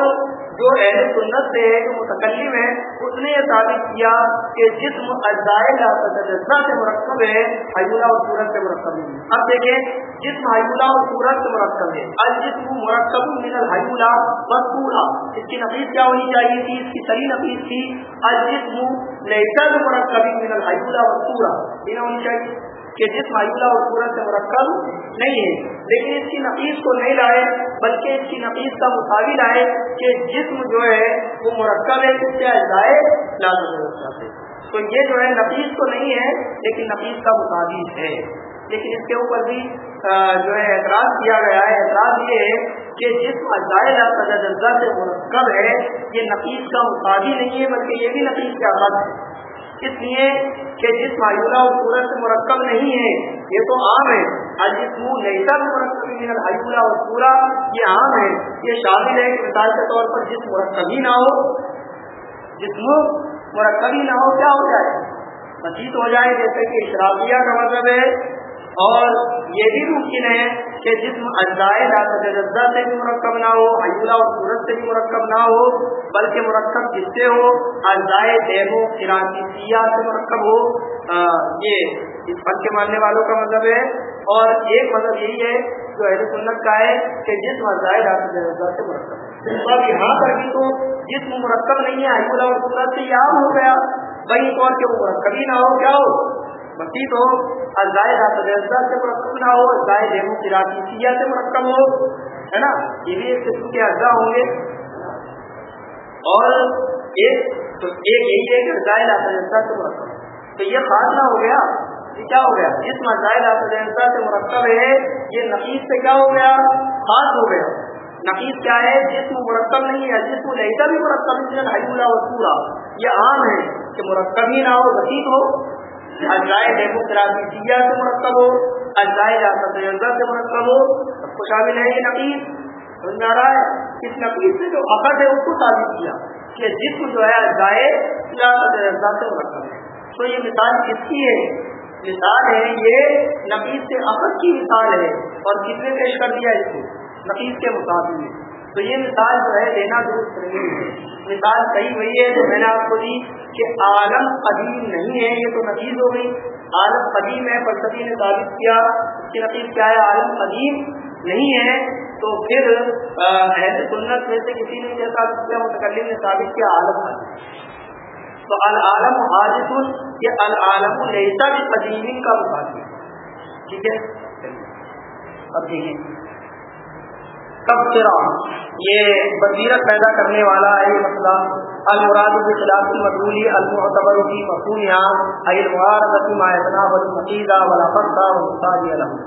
جو اہل سنت سے جو متکلم ہے اس نے یہ ثابت کیا کہ جسم اجزائے جسم سے مرکب ہے حیولہ اور سورت سے مرکب ہے۔ اب دیکھیں، جسم حیولہ اور سورت سے مرکب ہے۔ الجسم مرکب من الحیولہ بسورا اس کی نفیس کیا ہونی چاہیے تھی؟ اس کی صحیح نفیس تھی۔ الجسم لیسا مرکب من الحیولہ اور یہ ہونی چاہیے؟ کہ جس مایولہ اور سورت سے مرکب نہیں ہے۔ لیکن اس کی نفیس کو نہیں لائے، بلکہ اس کی نفیس کا مساوی لائے کہ جسم جو ہے، وہ مرکب ہے اس سے اجزائے؟ لازم تو یہ جو ہے، نفیس تو نہیں ہے، لیکن نفیس کا مساوی ہے۔ لیکن اس کے اوپر بھی جو ہے، اعتراض کیا گیا ہے۔ اعتراض یہ ہے کہ جسم اجزائے جزا سے مرکب ہے، یہ نفیس کا مساوی نہیں ہے، بلکہ یہ بھی نفیس کا حد ہے۔ اس لیے کہ جس مایولہ اور سورت سے مرکب نہیں ہے، یہ تو عام ہے۔ اور جس منہ نیسا بھی مرکب حیولہ اور پورا یہ عام ہے۔ یہ شامل ہے کہ مثال کے طور پر جس مرکب ہی نہ ہو، جس منہ مرکب ہی نہ ہو، کیا ہو جائے؟ مزید ہو جائے، جیسے کہ اشرافیہ کا مطلب ہے۔ اور یہ بھی ممکن ہے کہ جسم اجزائے جزا سے بھی مرکب نہ ہو، حیولہ اور صورت سے بھی مرکب نہ ہو، بلکہ مرکب جس سے ہو، اجزائے دیہو سیاح سے مرکب ہو۔ یہ اس فن کے ماننے والوں کا مطلب ہے۔ اور ایک مطلب یہی ہے جو اہل سنت کا ہے کہ جسم اجزائے جزا سے مرکب اب یہاں پر بھی تو جسم مرکب نہیں ہے، حیولہ اور صورت سے یہ عام ہو گیا۔ بھائی طور کے وہ مرکب ہی نہ ہو، کیا ہو؟ مسیح ہو الزائے سے مرکب نہ ہو، الزائے دیہو سیاح سے مرکب ہو، ہے نا؟ یہ بھی ایک قسم کے اجزاء ہوں گے۔ اور ایک تو ایک یہی ہے کہ الزائے سے مرکب۔ تو یہ خاص نہ ہو گیا، یہ کیا ہو گیا؟ جس مسائل سے مرکب ہے، یہ نفیس سے کیا ہو گیا؟ خاص ہو گیا۔ نفیس کیا ہے؟ جسم مرکب نہیں ہے جسم لہتا بھی مرکب نہیں ہے پورا یہ عام ہے کہ مرکب ہی نہ ہو وسیع ہو۔ اجزائے ڈیموکراسیا سے مرکب ہو اجزائے جاسا سے مرکب ہو سب کو شامل ہے یہ نقیز سمجھ آ رہا ہے اس نقیز سے جو عقد ہے اس کو ثابت کیا کہ جسم جو ہے اجزائے جاسا سے مرکب ہے تو یہ مثال کس کی ہے؟ مثال ہے یہ نقیز سے عقد کی مثال ہے۔ اور کس نے پیش کر دیا اس کو؟ نقیز کے مقابلے میں تو یہ مثال جو ہے لینا درست نہیں ہے۔ مثال صحیح وہی ہے جو میں نے آپ کو دی کہ عالم قدیم نہیں ہے، یہ تو نتیز ہو گئی۔ عالم قدیم ہے، فلسفی نے ثابت کیا۔ کہ نتیز کیا ہے؟ عالم قدیم نہیں ہے۔ تو پھر اہل سنت میں سے کسی نے کیا ثابت کیا، متکلم نے ثابت کیا عالم قدیم۔ تو العالم حاجت یہ العالم لیسا بھی قدیم کا مقابلہ ٹھیک ہے؟ اب دیکھیے تبصرہ یہ بصیرت پیدا کرنے والا ہے یہ مسئلہ المراد کے خلاف کی مقبولی المعتبر کی مفہوم یہاں المعارض مایتنا والمقیدہ علم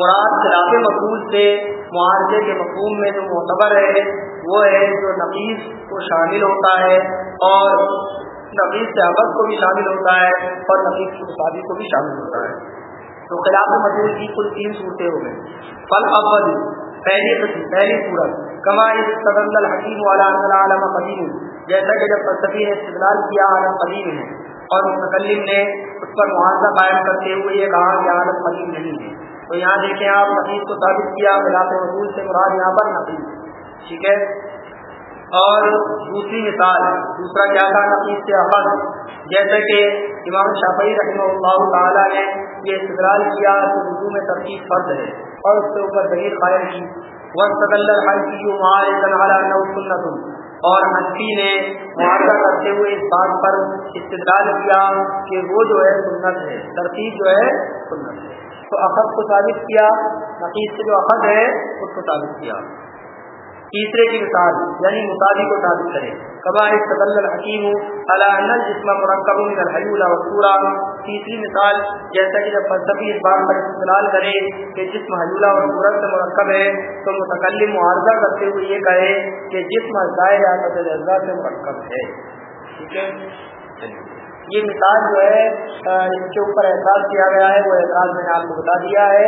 مراد خلاف مقبول سے، معارضے کے مفہوم میں جو معتبر ہے، وہ ہے جو نفیس کو شامل ہوتا ہے اور نفیس سے عبد کو بھی شامل ہوتا ہے اور نفیس کی مصابی کو بھی شامل ہوتا ہے۔ تو خلاف مقبول کی کل تین صورتیں ہو گئی فل اول پہلی پہلی صورت کما صدر الحکیم والا عالم قدیم جیسا کہ جب فلسفی نے استدلال کیا، عالم قدیم ہے۔ اور متکلم نے اس پر معاوضہ قائم کرتے ہوئے یہ کہا کہ عالم قدیم نہیں ہے۔ تو یہاں دیکھیں آپ نفیس کو ثابت کیا، خلاف مقبول سے مراد یہاں پر نفیس ٹھیک ہے؟ اور دوسری مثال دوسرا کیا تھا؟ نفیس سے افز جیسے کہ امام شافعی رحمہ اللہ تعالیٰ نے یہ استقرال کیا کہ اردو میں ترتیب فرض ہے۔ اور اس کے اوپر دلیل قائم کی۔ سنت اور حنفی نے معاہدہ کرتے ہوئے اس بات پر استدلال کیا کہ وہ جو ہے سنت ہے، ترتیب جو ہے سنت ہے۔ تو اخذ کو ثابت کیا نقیز سے جو اخذ ہے، اس کو ثابت کیا۔ تیسرے کی مثال یعنی مطابق کو ثابت کرے۔ کبا استدل الحکیم جسم مرکب من الحی والصورا تیسری مثال، جیسا کہ جب فلسفی اس بات پر استدلال کرے کہ جسم حیولہ اور صورت سے مرکب ہے، تو متکلم معارضہ کرتے ہوئے یہ کہے کہ جسم ظاہر آقت اجزاء سے مرکب ہے۔ ٹھیک ہے؟ یہ مثال جو ہے اس کے اوپر احساس کیا گیا ہے، وہ اعتراض میں نے آپ کو بتا دیا ہے۔